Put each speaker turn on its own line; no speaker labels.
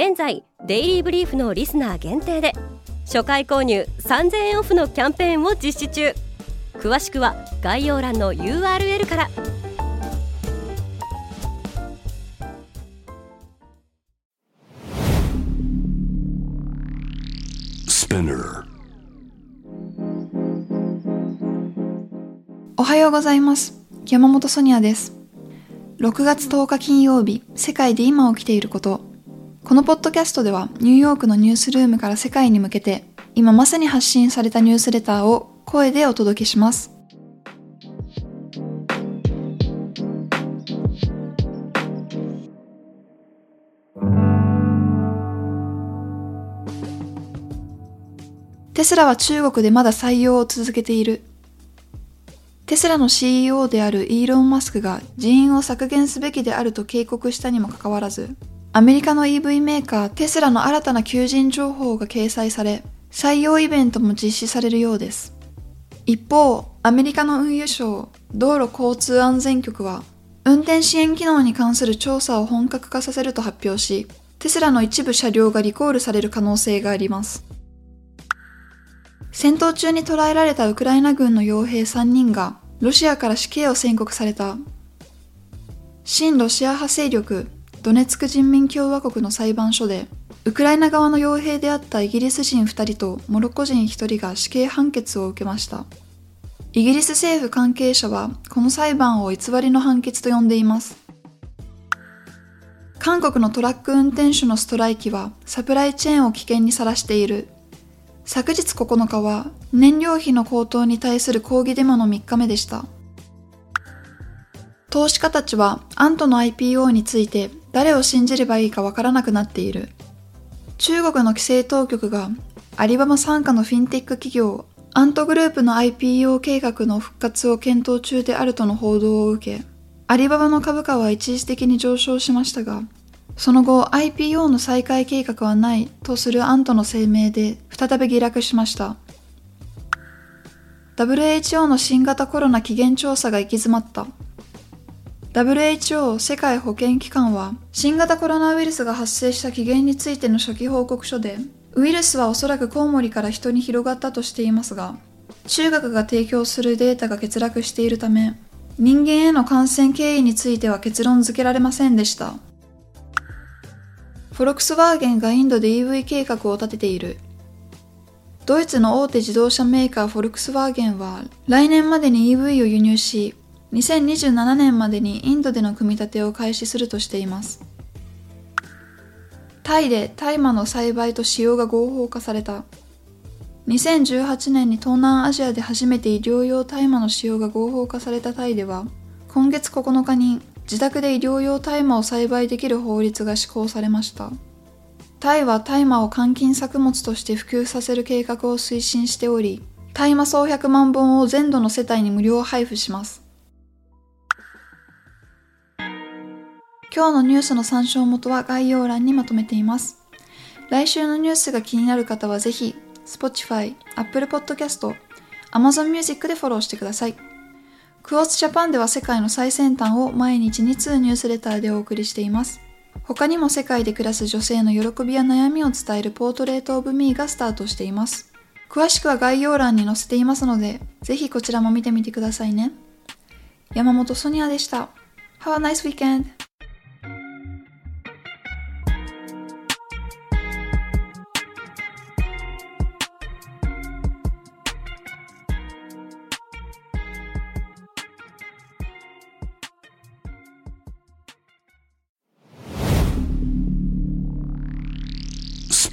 現在デイリーブリーフのリスナー限定で初回購入3000円オフのキャンペーンを実施中。詳しくは概要欄の URL から。
おはようございます。山本ソニアです。6月10日金曜日世界で今起きていることこのポッドキャストではニューヨークのニュースルームから世界に向けて今まさに発信されたニュースレターを声でお届けします。テスラは中国でまだ採用を続けている。テスラの CEO であるイーロン・マスクが人員を削減すべきであると警告したにもかかわらず、アメリカの EV メーカーテスラの新たな求人情報が掲載され、採用イベントも実施されるようです。一方、アメリカの運輸省道路交通安全局は、運転支援機能に関する調査を本格化させると発表し、テスラの一部車両がリコールされる可能性があります。戦闘中に捕らえられたウクライナ軍の傭兵3人がロシアから死刑を宣告された。親ロシア派勢力ドネツク人民共和国の裁判所で、ウクライナ側の傭兵であったイギリス人2人とモロッコ人1人が死刑判決を受けました。イギリス政府関係者はこの裁判を偽りの判決と呼んでいます。韓国のトラック運転手のストライキはサプライチェーンを危険にさらしている。昨日9日は燃料費の高騰に対する抗議デモの3日目でした。投資家たちはアントの IPO について誰を信じればいいかわからなくなっている。中国の規制当局がアリババ傘下のフィンテック企業アントグループの IPO 計画の復活を検討中であるとの報道を受け、アリババの株価は一時的に上昇しましたが、その後 IPO の再開計画はないとするアントの声明で再び下落しました。WHO の新型コロナ起源調査が行き詰まった。WHO 世界保健機関は新型コロナウイルスが発生した起源についての初期報告書でウイルスはおそらくコウモリから人に広がったとしていますが中国が提供するデータが欠落しているため人間への感染経緯については結論付けられませんでした。フォルクスワーゲンがインドで EV 計画を立てている。ドイツの大手自動車メーカーフォルクスワーゲンは来年までに EV を輸入し2027年までにインドでの組み立てを開始するとしています。タイで大麻の栽培と使用が合法化された。2018年に東南アジアで初めて医療用大麻の使用が合法化されたタイでは、今月9日に自宅で医療用大麻を栽培できる法律が施行されました。タイは大麻を換金作物として普及させる計画を推進しており、大麻総100万本を全土の世帯に無料配布します。今日のニュースの参照元は概要欄にまとめています。来週のニュースが気になる方はぜひ、Spotify、Apple Podcast、Amazon Music でフォローしてください。クォーツジャパンでは世界の最先端を毎日2通ニュースレターでお送りしています。他にも世界で暮らす女性の喜びや悩みを伝えるポートレートオブミーがスタートしています。詳しくは概要欄に載せていますので、ぜひこちらも見てみてくださいね。山本ソニアでした。Have a nice weekend!